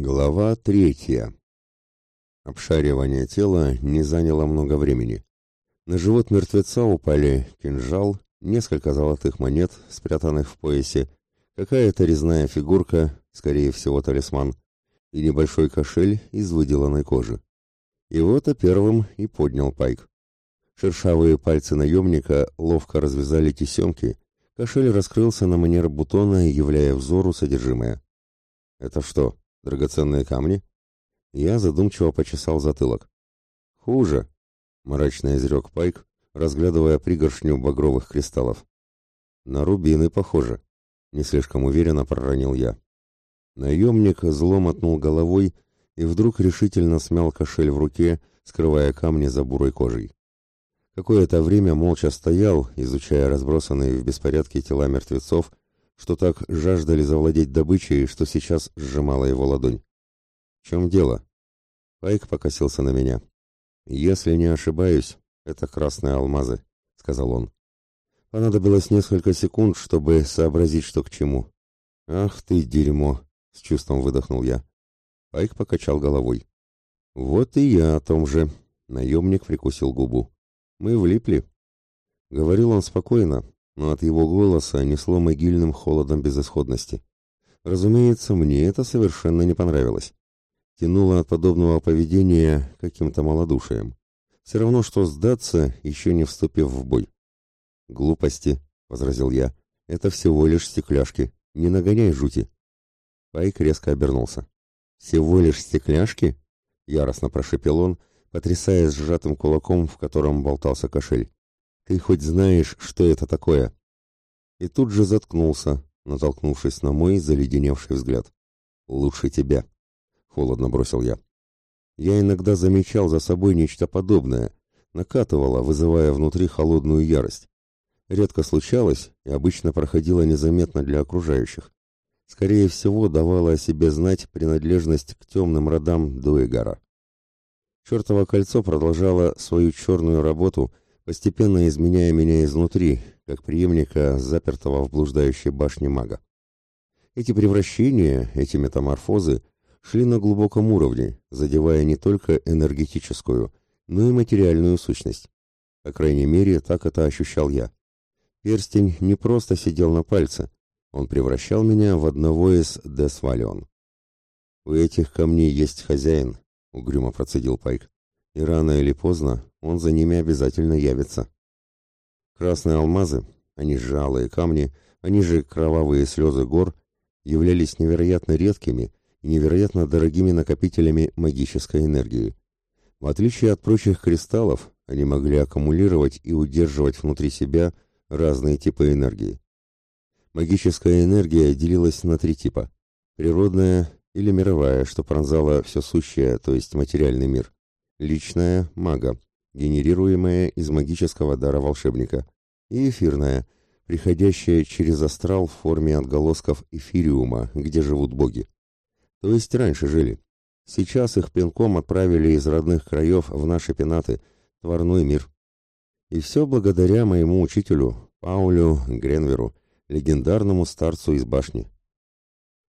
Глава третья. Обшаривание тела не заняло много времени. На живот мертвеца упали кинжал, несколько золотых монет, спрятанных в поясе, какая-то резная фигурка, скорее всего талисман, и небольшой кошель из выделанной кожи. И первым и поднял Пайк. Шершавые пальцы наемника ловко развязали тесемки, кошель раскрылся на манер бутона, являя взору содержимое. «Это что?» Драгоценные камни? Я задумчиво почесал затылок. Хуже, мрачно изрек Пайк, разглядывая пригоршню багровых кристаллов. На рубины похоже, не слишком уверенно проронил я. Наемник зло мотнул головой и вдруг решительно смял кошель в руке, скрывая камни за бурой кожей. Какое-то время молча стоял, изучая разбросанные в беспорядке тела мертвецов что так жаждали завладеть добычей, что сейчас сжимала его ладонь. «В чем дело?» Пайк покосился на меня. «Если не ошибаюсь, это красные алмазы», — сказал он. Понадобилось несколько секунд, чтобы сообразить, что к чему. «Ах ты, дерьмо!» — с чувством выдохнул я. Пайк покачал головой. «Вот и я о том же», — наемник прикусил губу. «Мы влипли». Говорил он спокойно, но от его голоса несло могильным холодом безысходности. Разумеется, мне это совершенно не понравилось. Тянуло от подобного поведения каким-то малодушием. Все равно, что сдаться, еще не вступив в бой. «Глупости», — возразил я, — «это всего лишь стекляшки. Не нагоняй жути». Пайк резко обернулся. «Всего лишь стекляшки?» — яростно прошепел он, потрясая сжатым кулаком, в котором болтался кошель. Ты хоть знаешь, что это такое?» И тут же заткнулся, натолкнувшись на мой заледеневший взгляд. «Лучше тебя», — холодно бросил я. Я иногда замечал за собой нечто подобное, накатывало, вызывая внутри холодную ярость. Редко случалось и обычно проходило незаметно для окружающих. Скорее всего, давала о себе знать принадлежность к темным родам Дуэгара. Чертово кольцо продолжало свою черную работу — постепенно изменяя меня изнутри, как преемника запертого в блуждающей башне мага. Эти превращения, эти метаморфозы шли на глубоком уровне, задевая не только энергетическую, но и материальную сущность. По крайней мере, так это ощущал я. Перстень не просто сидел на пальце, он превращал меня в одного из Десвалион. «У этих камней есть хозяин», — угрюмо процедил Пайк и рано или поздно он за ними обязательно явится. Красные алмазы, они же алые камни, они же кровавые слезы гор, являлись невероятно редкими и невероятно дорогими накопителями магической энергии. В отличие от прочих кристаллов, они могли аккумулировать и удерживать внутри себя разные типы энергии. Магическая энергия делилась на три типа – природная или мировая, что пронзала все сущее, то есть материальный мир, личная – мага, генерируемая из магического дара волшебника, и эфирная, приходящая через астрал в форме отголосков эфириума, где живут боги. То есть раньше жили. Сейчас их пинком отправили из родных краев в наши пенаты, тварной мир. И все благодаря моему учителю, Паулю Гренверу, легендарному старцу из башни.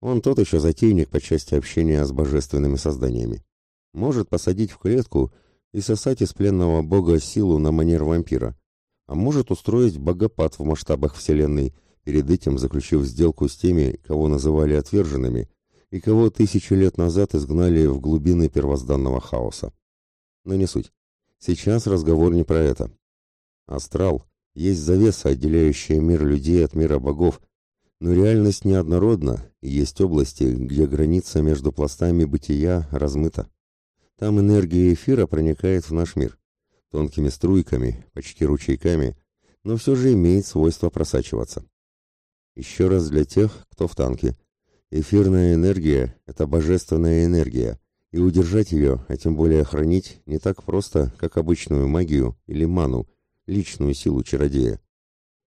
Он тот еще затейник по части общения с божественными созданиями может посадить в клетку и сосать из пленного бога силу на манер вампира, а может устроить богопад в масштабах Вселенной, перед этим заключив сделку с теми, кого называли отверженными, и кого тысячи лет назад изгнали в глубины первозданного хаоса. Но не суть. Сейчас разговор не про это. Астрал есть завеса, отделяющая мир людей от мира богов, но реальность неоднородна, и есть области, где граница между пластами бытия размыта. Там энергия эфира проникает в наш мир. Тонкими струйками, почти ручейками, но все же имеет свойство просачиваться. Еще раз для тех, кто в танке. Эфирная энергия – это божественная энергия, и удержать ее, а тем более хранить, не так просто, как обычную магию или ману, личную силу чародея.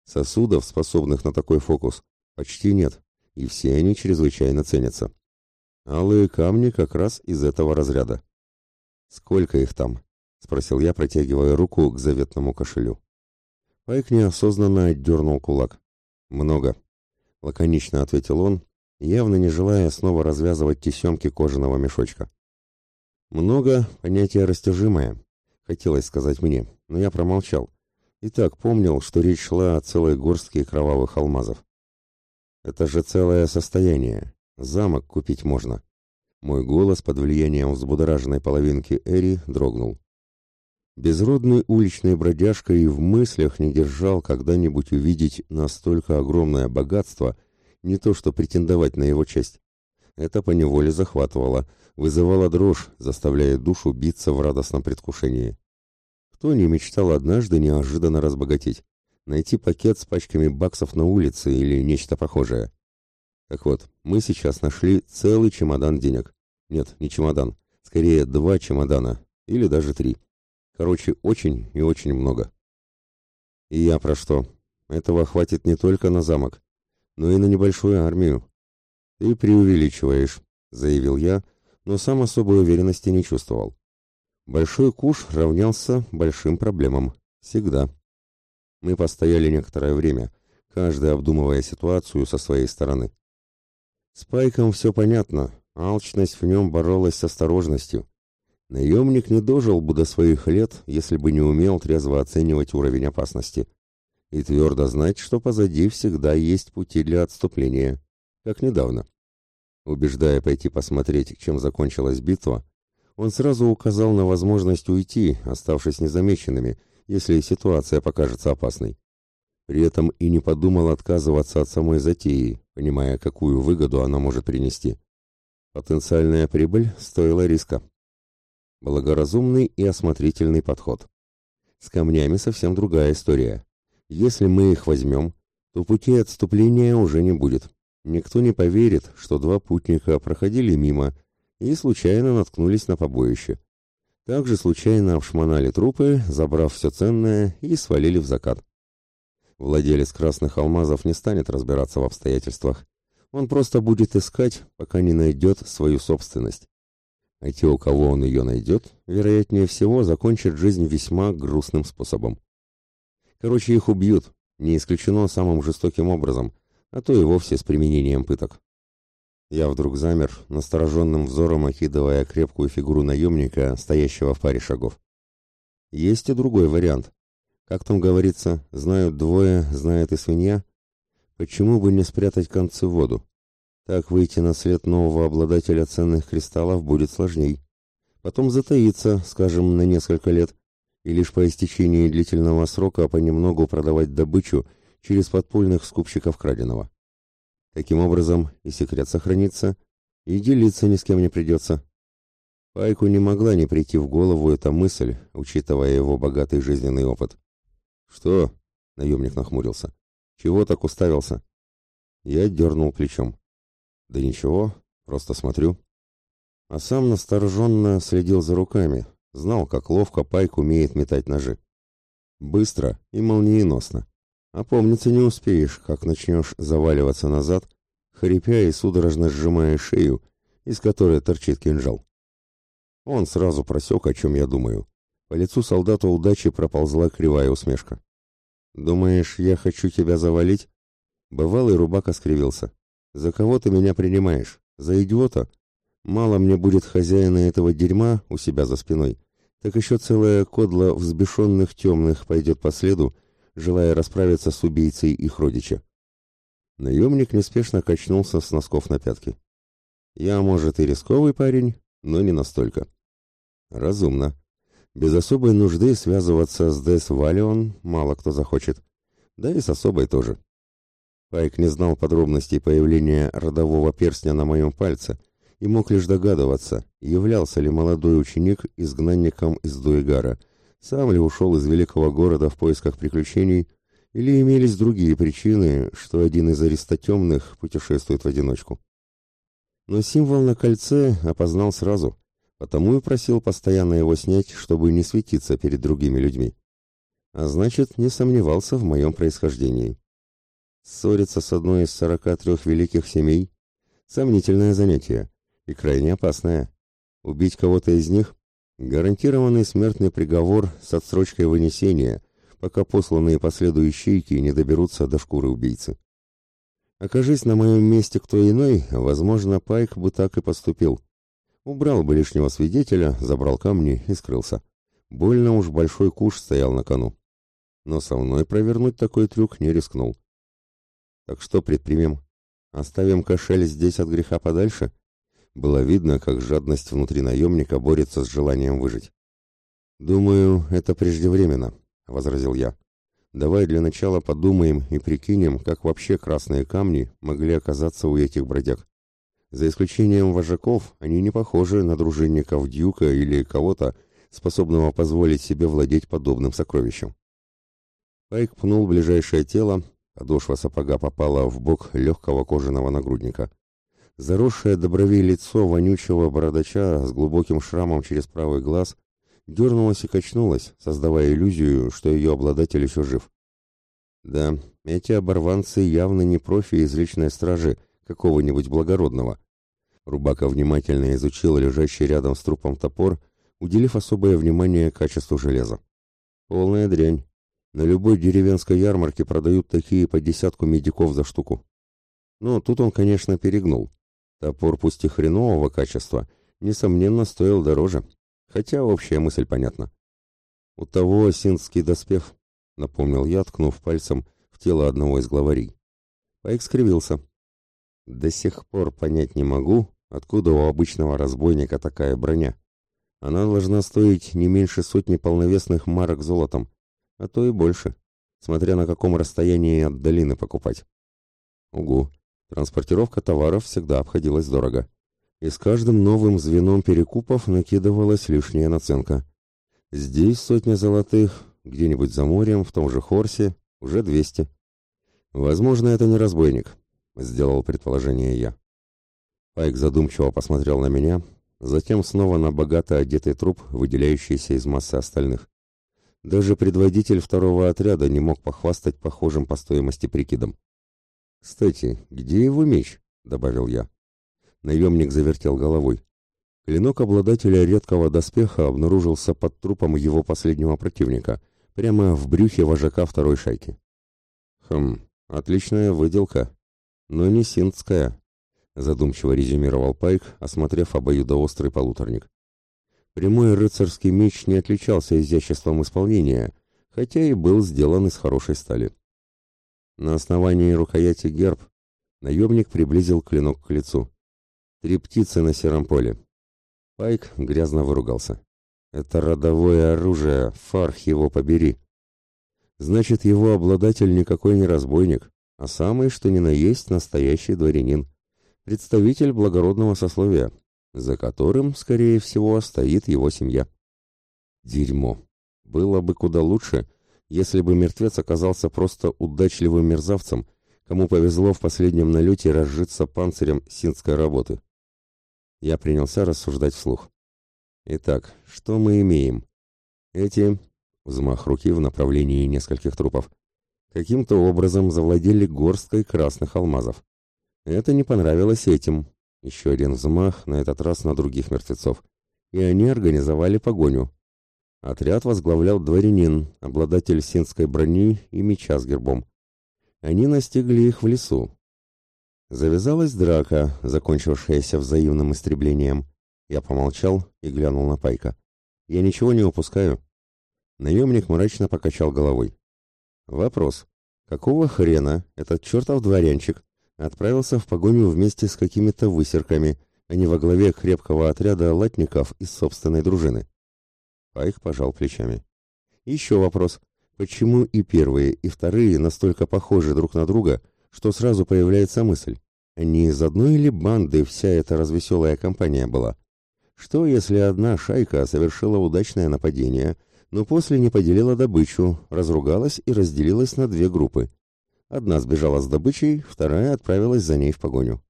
Сосудов, способных на такой фокус, почти нет, и все они чрезвычайно ценятся. Алые камни как раз из этого разряда. «Сколько их там?» — спросил я, протягивая руку к заветному кошелю. Пайк неосознанно отдернул кулак. «Много», — лаконично ответил он, явно не желая снова развязывать тесемки кожаного мешочка. Много понятие растяжимое, хотелось сказать мне, но я промолчал. И так помнил, что речь шла о целой горстке кровавых алмазов. Это же целое состояние. Замок купить можно. Мой голос под влиянием взбудораженной половинки Эри дрогнул. Безродный уличный бродяжка и в мыслях не держал когда-нибудь увидеть настолько огромное богатство, не то что претендовать на его честь. Это поневоле захватывало, вызывало дрожь, заставляя душу биться в радостном предвкушении. Кто не мечтал однажды неожиданно разбогатеть? Найти пакет с пачками баксов на улице или нечто похожее. Так вот, мы сейчас нашли целый чемодан денег. Нет, не чемодан, скорее два чемодана, или даже три. Короче, очень и очень много. И я про что? Этого хватит не только на замок, но и на небольшую армию. Ты преувеличиваешь, заявил я, но сам особой уверенности не чувствовал. Большой куш равнялся большим проблемам. Всегда. Мы постояли некоторое время, каждый обдумывая ситуацию со своей стороны. С Пайком все понятно, алчность в нем боролась с осторожностью. Наемник не дожил бы до своих лет, если бы не умел трезво оценивать уровень опасности. И твердо знать, что позади всегда есть пути для отступления. Как недавно. Убеждая пойти посмотреть, чем закончилась битва, он сразу указал на возможность уйти, оставшись незамеченными, если ситуация покажется опасной. При этом и не подумал отказываться от самой затеи, понимая, какую выгоду она может принести. Потенциальная прибыль стоила риска. Благоразумный и осмотрительный подход. С камнями совсем другая история. Если мы их возьмем, то пути отступления уже не будет. Никто не поверит, что два путника проходили мимо и случайно наткнулись на побоище. Также случайно обшмонали трупы, забрав все ценное и свалили в закат. Владелец красных алмазов не станет разбираться в обстоятельствах. Он просто будет искать, пока не найдет свою собственность а те, у кого он ее найдет, вероятнее всего, закончат жизнь весьма грустным способом. Короче, их убьют, не исключено самым жестоким образом, а то и вовсе с применением пыток. Я вдруг замер, настороженным взором окидывая крепкую фигуру наемника, стоящего в паре шагов. Есть и другой вариант. Как там говорится, знают двое, знает и свинья. Почему бы не спрятать концы в воду? Так выйти на след нового обладателя ценных кристаллов будет сложней. Потом затаиться, скажем, на несколько лет, и лишь по истечении длительного срока понемногу продавать добычу через подпольных скупщиков краденого. Таким образом и секрет сохранится, и делиться ни с кем не придется. Пайку не могла не прийти в голову эта мысль, учитывая его богатый жизненный опыт. «Что?» — наемник нахмурился. «Чего так уставился?» Я дернул плечом. Да ничего, просто смотрю. А сам настороженно следил за руками, знал, как ловко Пайк умеет метать ножи. Быстро и молниеносно. А помниться не успеешь, как начнешь заваливаться назад, хрипя и судорожно сжимая шею, из которой торчит кинжал. Он сразу просек, о чем я думаю. По лицу солдата удачи проползла кривая усмешка. «Думаешь, я хочу тебя завалить?» Бывалый рубака скривился. За кого ты меня принимаешь? За идиота? Мало мне будет хозяина этого дерьма у себя за спиной, так еще целая кодла взбешенных темных пойдет по следу, желая расправиться с убийцей их родича. Наемник неспешно качнулся с носков на пятки. Я, может, и рисковый парень, но не настолько. Разумно. Без особой нужды связываться с Дес Валион мало кто захочет. Да и с особой тоже. Пайк не знал подробностей появления родового перстня на моем пальце и мог лишь догадываться, являлся ли молодой ученик изгнанником из Дуэгара, сам ли ушел из великого города в поисках приключений, или имелись другие причины, что один из аристотемных путешествует в одиночку. Но символ на кольце опознал сразу, потому и просил постоянно его снять, чтобы не светиться перед другими людьми. А значит, не сомневался в моем происхождении. Ссориться с одной из сорока трех великих семей – сомнительное занятие и крайне опасное. Убить кого-то из них – гарантированный смертный приговор с отсрочкой вынесения, пока посланные последующие ищейки не доберутся до шкуры убийцы. Окажись на моем месте кто иной, возможно, Пайк бы так и поступил. Убрал бы лишнего свидетеля, забрал камни и скрылся. Больно уж большой куш стоял на кону. Но со мной провернуть такой трюк не рискнул. Так что предпримем? Оставим кошель здесь от греха подальше? Было видно, как жадность внутри наемника борется с желанием выжить. «Думаю, это преждевременно», — возразил я. «Давай для начала подумаем и прикинем, как вообще красные камни могли оказаться у этих бродяг. За исключением вожаков, они не похожи на дружинников Дюка или кого-то, способного позволить себе владеть подобным сокровищем». Пайк пнул ближайшее тело, подошва сапога попала в бок легкого кожаного нагрудника. Заросшее до бровей лицо вонючего бородача с глубоким шрамом через правый глаз дернулось и качнулось, создавая иллюзию, что ее обладатель еще жив. Да, эти оборванцы явно не профи из личной стражи какого-нибудь благородного. Рубака внимательно изучил лежащий рядом с трупом топор, уделив особое внимание качеству железа. Полная дрянь. На любой деревенской ярмарке продают такие по десятку медиков за штуку. Но тут он, конечно, перегнул. Топор пусть и хренового качества, несомненно, стоил дороже. Хотя общая мысль понятна. У того синский доспех, напомнил я, ткнув пальцем в тело одного из главарей. Пайк скривился. До сих пор понять не могу, откуда у обычного разбойника такая броня. Она должна стоить не меньше сотни полновесных марок золотом, а то и больше, смотря на каком расстоянии от долины покупать. Угу, Транспортировка товаров всегда обходилась дорого. И с каждым новым звеном перекупов накидывалась лишняя наценка. Здесь сотня золотых, где-нибудь за морем, в том же Хорсе, уже двести. Возможно, это не разбойник, сделал предположение я. Пайк задумчиво посмотрел на меня, затем снова на богато одетый труп, выделяющийся из массы остальных. Даже предводитель второго отряда не мог похвастать похожим по стоимости прикидом. «Кстати, где его меч?» — добавил я. Наемник завертел головой. Клинок обладателя редкого доспеха обнаружился под трупом его последнего противника, прямо в брюхе вожака второй шайки. «Хм, отличная выделка, но не синдская», — задумчиво резюмировал Пайк, осмотрев обоюдоострый полуторник. Прямой рыцарский меч не отличался изяществом исполнения, хотя и был сделан из хорошей стали. На основании рукояти герб наемник приблизил клинок к лицу. Три птицы на сером поле. Пайк грязно выругался. Это родовое оружие, фарх его побери. Значит, его обладатель никакой не разбойник, а самый, что ни на есть, настоящий дворянин. Представитель благородного сословия, за которым, скорее всего, стоит его семья. Дерьмо. Было бы куда лучше, если бы мертвец оказался просто удачливым мерзавцем, кому повезло в последнем налете разжиться панцирем синской работы. Я принялся рассуждать вслух. Итак, что мы имеем? Эти, взмах руки в направлении нескольких трупов, каким-то образом завладели горсткой красных алмазов. Это не понравилось этим. Еще один взмах, на этот раз на других мертвецов. И они организовали погоню. Отряд возглавлял дворянин, обладатель синской брони и меча с гербом. Они настигли их в лесу. Завязалась драка, закончившаяся взаимным истреблением. Я помолчал и глянул на Пайка. «Я ничего не упускаю». Наемник мрачно покачал головой. «Вопрос. Какого хрена этот чертов дворянчик отправился в погоню вместе с какими-то высерками, а не во главе крепкого отряда латников из собственной дружины?» Пайк пожал плечами. Еще вопрос. Почему и первые, и вторые настолько похожи друг на друга, что сразу появляется мысль, не из одной ли банды вся эта развеселая компания была? Что, если одна шайка совершила удачное нападение, но после не поделила добычу, разругалась и разделилась на две группы? Одна сбежала с добычей, вторая отправилась за ней в погоню.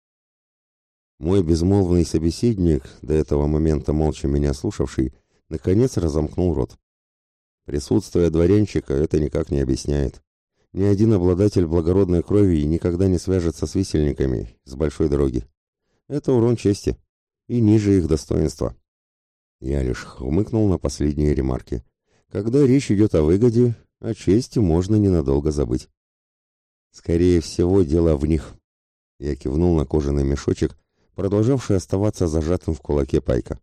Мой безмолвный собеседник, до этого момента молча меня слушавший, наконец разомкнул рот. Присутствие дворянчика это никак не объясняет. Ни один обладатель благородной крови никогда не свяжется с висельниками с большой дороги. Это урон чести и ниже их достоинства. Я лишь хмыкнул на последние ремарки. Когда речь идет о выгоде, о чести можно ненадолго забыть. Скорее всего, дело в них, Я кивнул на кожаный мешочек, продолжавший оставаться зажатым в кулаке пайка.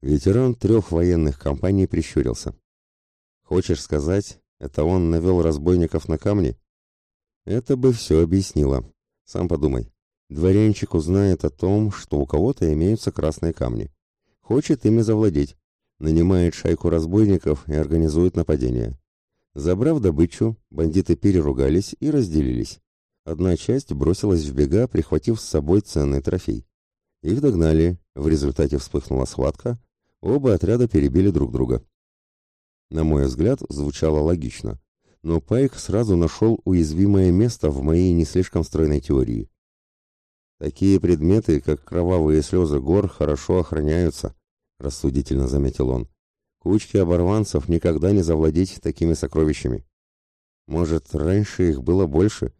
Ветеран трех военных компаний прищурился. «Хочешь сказать, это он навел разбойников на камни?» «Это бы все объяснило. Сам подумай. Дворянчик узнает о том, что у кого-то имеются красные камни. Хочет ими завладеть. Нанимает шайку разбойников и организует нападение. Забрав добычу, бандиты переругались и разделились. Одна часть бросилась в бега, прихватив с собой ценный трофей. Их догнали, в результате вспыхнула схватка, оба отряда перебили друг друга. На мой взгляд, звучало логично, но Пайк сразу нашел уязвимое место в моей не слишком стройной теории. Такие предметы, как кровавые слезы гор, хорошо охраняются, рассудительно заметил он. Кучки оборванцев никогда не завладеть такими сокровищами. Может, раньше их было больше?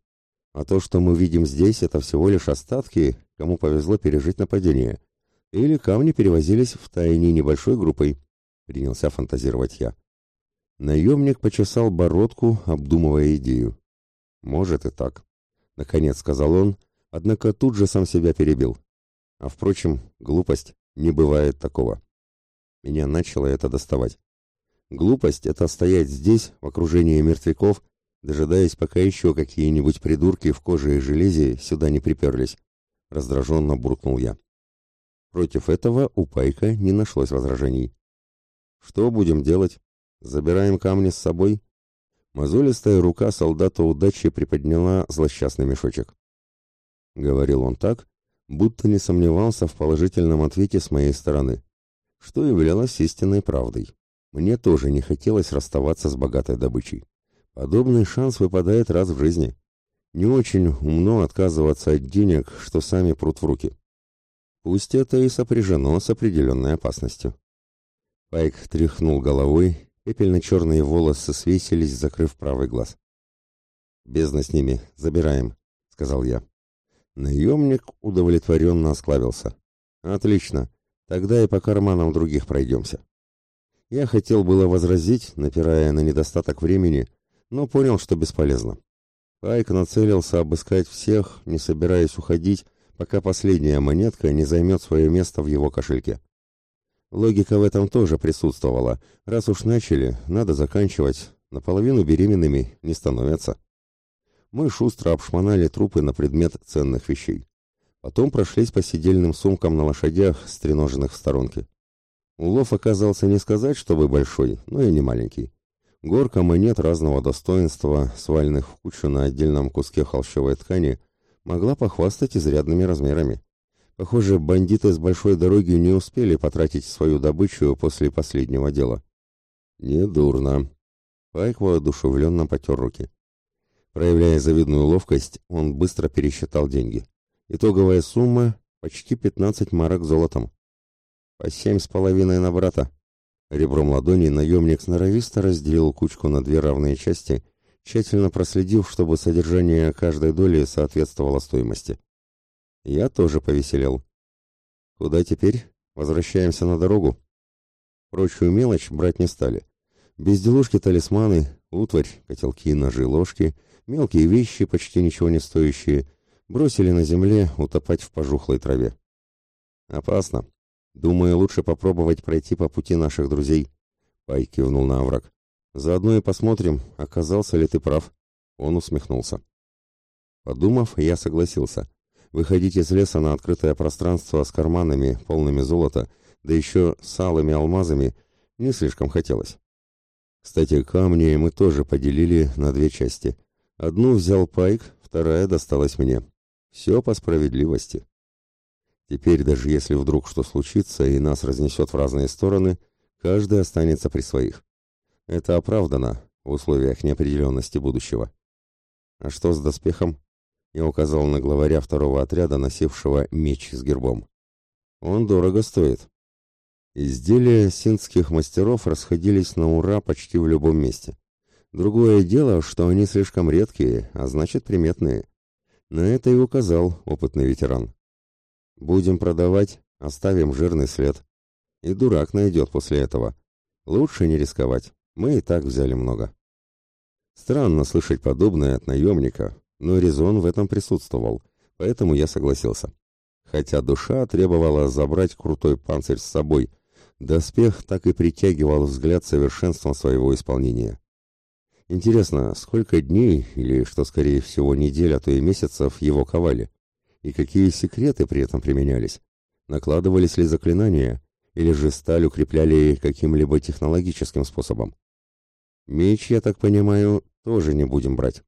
А то, что мы видим здесь, это всего лишь остатки, кому повезло пережить нападение. Или камни перевозились в тайне небольшой группой, принялся фантазировать я. Наемник почесал бородку, обдумывая идею. Может и так, наконец сказал он, однако тут же сам себя перебил. А впрочем, глупость, не бывает такого. Меня начало это доставать. Глупость — это стоять здесь, в окружении мертвяков, дожидаясь, пока еще какие-нибудь придурки в коже и железе сюда не приперлись. Раздраженно буркнул я. Против этого у Пайка не нашлось возражений. «Что будем делать? Забираем камни с собой?» Мозолистая рука солдата удачи приподняла злосчастный мешочек. Говорил он так, будто не сомневался в положительном ответе с моей стороны что являлось истинной правдой. Мне тоже не хотелось расставаться с богатой добычей. Подобный шанс выпадает раз в жизни. Не очень умно отказываться от денег, что сами прут в руки. Пусть это и сопряжено с определенной опасностью. Пайк тряхнул головой, пепельно-черные волосы свесились, закрыв правый глаз. «Бездна с ними, забираем», — сказал я. Наемник удовлетворенно осклавился. «Отлично. Тогда и по карманам других пройдемся. Я хотел было возразить, напирая на недостаток времени, но понял, что бесполезно. Пайк нацелился обыскать всех, не собираясь уходить, пока последняя монетка не займет свое место в его кошельке. Логика в этом тоже присутствовала. Раз уж начали, надо заканчивать. Наполовину беременными не становятся. Мы шустро обшмонали трупы на предмет ценных вещей. Потом прошлись по сидельным сумкам на лошадях, стреноженных в сторонке. Улов оказался не сказать, чтобы большой, но и не маленький. Горка монет разного достоинства, сваленных в кучу на отдельном куске холщовой ткани, могла похвастать изрядными размерами. Похоже, бандиты с большой дороги не успели потратить свою добычу после последнего дела. «Недурно». Пайк воодушевленно потер руки. Проявляя завидную ловкость, он быстро пересчитал деньги. Итоговая сумма – почти 15 марок золотом. По семь с половиной на брата. Ребром ладони наемник сноровисто разделил кучку на две равные части, тщательно проследив, чтобы содержание каждой доли соответствовало стоимости. Я тоже повеселел. Куда теперь? Возвращаемся на дорогу. Прочую мелочь брать не стали. Безделушки, талисманы, утварь, котелки, ножи, ложки, мелкие вещи, почти ничего не стоящие – бросили на земле утопать в пожухлой траве. Опасно. Думаю, лучше попробовать пройти по пути наших друзей. Пай кивнул на овраг. Заодно и посмотрим, оказался ли ты прав. Он усмехнулся. Подумав, я согласился. Выходить из леса на открытое пространство с карманами, полными золота, да еще с алыми алмазами, не слишком хотелось. Кстати, камни мы тоже поделили на две части. Одну взял Пайк, вторая досталась мне. Все по справедливости. Теперь, даже если вдруг что случится и нас разнесет в разные стороны, каждый останется при своих. Это оправдано в условиях неопределенности будущего. А что с доспехом? Я указал на главаря второго отряда, носившего меч с гербом. Он дорого стоит. Изделия синских мастеров расходились на ура почти в любом месте. Другое дело, что они слишком редкие, а значит приметные. На это и указал опытный ветеран. Будем продавать, оставим жирный след. И дурак найдет после этого. Лучше не рисковать. Мы и так взяли много. Странно слышать подобное от наемника, но резон в этом присутствовал, Поэтому я согласился. Хотя душа требовала забрать крутой панцирь с собой, доспех так и притягивал взгляд совершенством своего исполнения. Интересно, сколько дней, или, что скорее всего, недель, а то и месяцев его ковали? И какие секреты при этом применялись? Накладывались ли заклинания, или же сталь укрепляли каким-либо технологическим способом? Меч, я так понимаю, тоже не будем брать.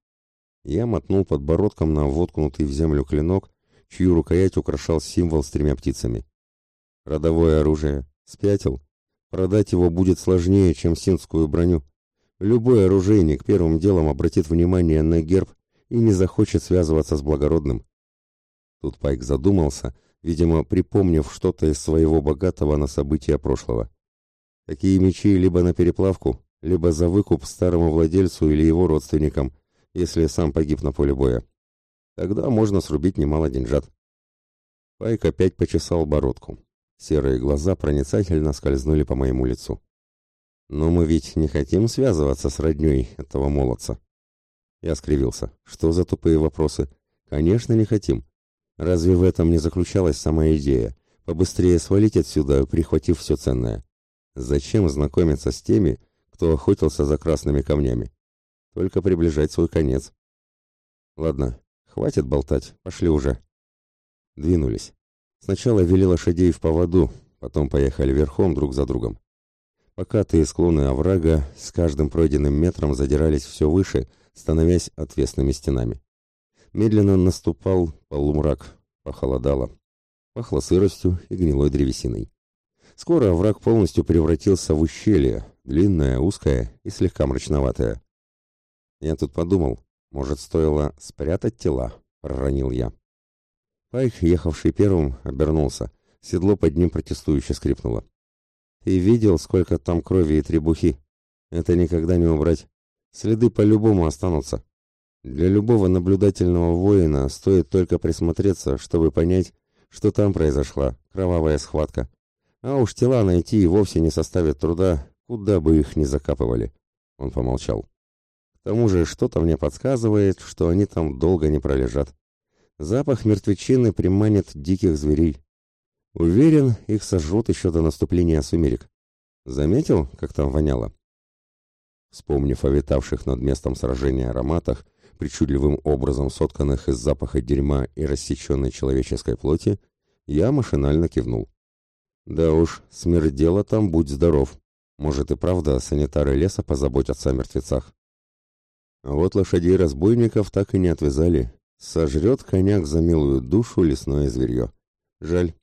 Я мотнул подбородком на воткнутый в землю клинок, чью рукоять украшал символ с тремя птицами. Родовое оружие. Спятил. Продать его будет сложнее, чем синскую броню. Любой оружейник первым делом обратит внимание на герб и не захочет связываться с благородным. Тут Пайк задумался, видимо, припомнив что-то из своего богатого на события прошлого. Такие мечи либо на переплавку, либо за выкуп старому владельцу или его родственникам, если сам погиб на поле боя. Тогда можно срубить немало деньжат. Пайк опять почесал бородку. Серые глаза проницательно скользнули по моему лицу. Но мы ведь не хотим связываться с роднёй этого молодца. Я скривился. Что за тупые вопросы? Конечно, не хотим. Разве в этом не заключалась сама идея? Побыстрее свалить отсюда, прихватив все ценное. Зачем знакомиться с теми, кто охотился за красными камнями? Только приближать свой конец. Ладно, хватит болтать, пошли уже. Двинулись. Сначала вели лошадей в поводу, потом поехали верхом друг за другом. Покатые склоны оврага с каждым пройденным метром задирались все выше, становясь отвесными стенами. Медленно наступал полумрак, похолодало. Пахло сыростью и гнилой древесиной. Скоро овраг полностью превратился в ущелье, длинное, узкое и слегка мрачноватое. Я тут подумал, может, стоило спрятать тела, проронил я. Пайк, ехавший первым, обернулся. Седло под ним протестующе скрипнуло. И видел, сколько там крови и требухи. Это никогда не убрать. Следы по-любому останутся. Для любого наблюдательного воина стоит только присмотреться, чтобы понять, что там произошла кровавая схватка. А уж тела найти и вовсе не составит труда, куда бы их ни закапывали. Он помолчал. К тому же что-то мне подсказывает, что они там долго не пролежат. Запах мертвечины приманит диких зверей. Уверен, их сожрут еще до наступления сумерек. Заметил, как там воняло? Вспомнив о витавших над местом сражения ароматах, причудливым образом сотканных из запаха дерьма и рассеченной человеческой плоти, я машинально кивнул. Да уж, смердело там, будь здоров. Может и правда санитары леса позаботятся о мертвецах. А вот лошадей разбойников так и не отвязали. Сожрет коняк за милую душу лесное зверье. Жаль,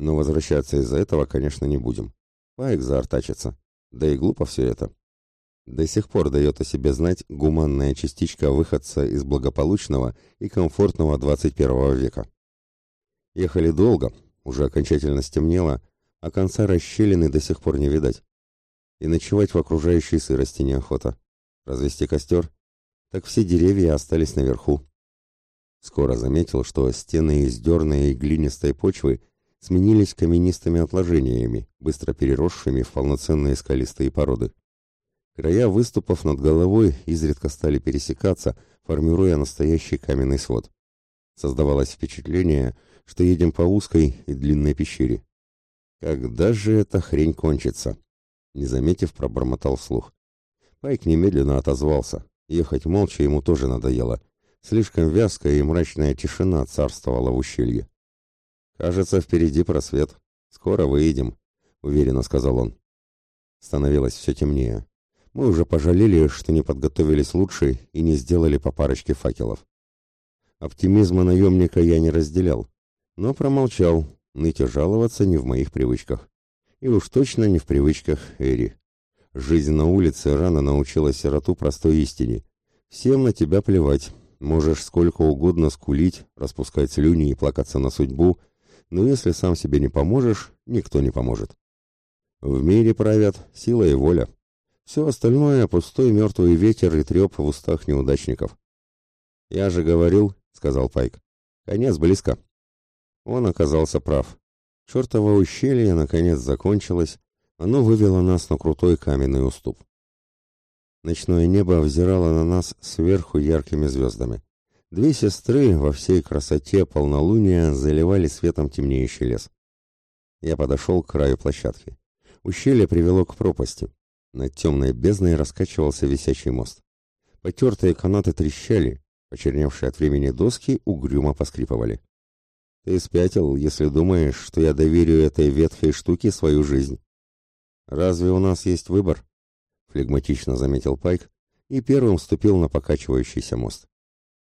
но возвращаться из-за этого, конечно, не будем. Пайк заортачится. Да и глупо все это. До сих пор дает о себе знать гуманная частичка выходца из благополучного и комфортного 21 века. Ехали долго, уже окончательно стемнело, а конца расщелины до сих пор не видать. И ночевать в окружающей сырости неохота. Развести костер? Так все деревья остались наверху. Скоро заметил, что стены из дерной и глинистой почвы сменились каменистыми отложениями, быстро переросшими в полноценные скалистые породы. Края выступов над головой изредка стали пересекаться, формируя настоящий каменный свод. Создавалось впечатление, что едем по узкой и длинной пещере. Когда же эта хрень кончится? Не заметив, пробормотал вслух. Пайк немедленно отозвался. Ехать молча ему тоже надоело. Слишком вязкая и мрачная тишина царствовала в ущелье. «Кажется, впереди просвет. Скоро выедем», — уверенно сказал он. Становилось все темнее. Мы уже пожалели, что не подготовились лучше и не сделали по парочке факелов. Оптимизма наемника я не разделял, но промолчал, ныть и жаловаться не в моих привычках. И уж точно не в привычках Эри. Жизнь на улице рано научила сироту простой истине. Всем на тебя плевать. Можешь сколько угодно скулить, распускать слюни и плакаться на судьбу, но если сам себе не поможешь, никто не поможет. В мире правят сила и воля. Все остальное — пустой мертвый ветер и треп в устах неудачников. «Я же говорил», — сказал Пайк, — «конец близко». Он оказался прав. Чертово ущелье наконец закончилось, оно вывело нас на крутой каменный уступ. Ночное небо взирало на нас сверху яркими звездами. Две сестры во всей красоте полнолуния заливали светом темнеющий лес. Я подошел к краю площадки. Ущелье привело к пропасти. Над темной бездной раскачивался висячий мост. Потертые канаты трещали, почерневшие от времени доски угрюмо поскрипывали. Ты спятил, если думаешь, что я доверю этой ветхой штуке свою жизнь. Разве у нас есть выбор? Флегматично заметил Пайк и первым вступил на покачивающийся мост.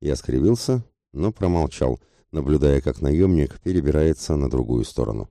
Я скривился, но промолчал, наблюдая, как наемник перебирается на другую сторону.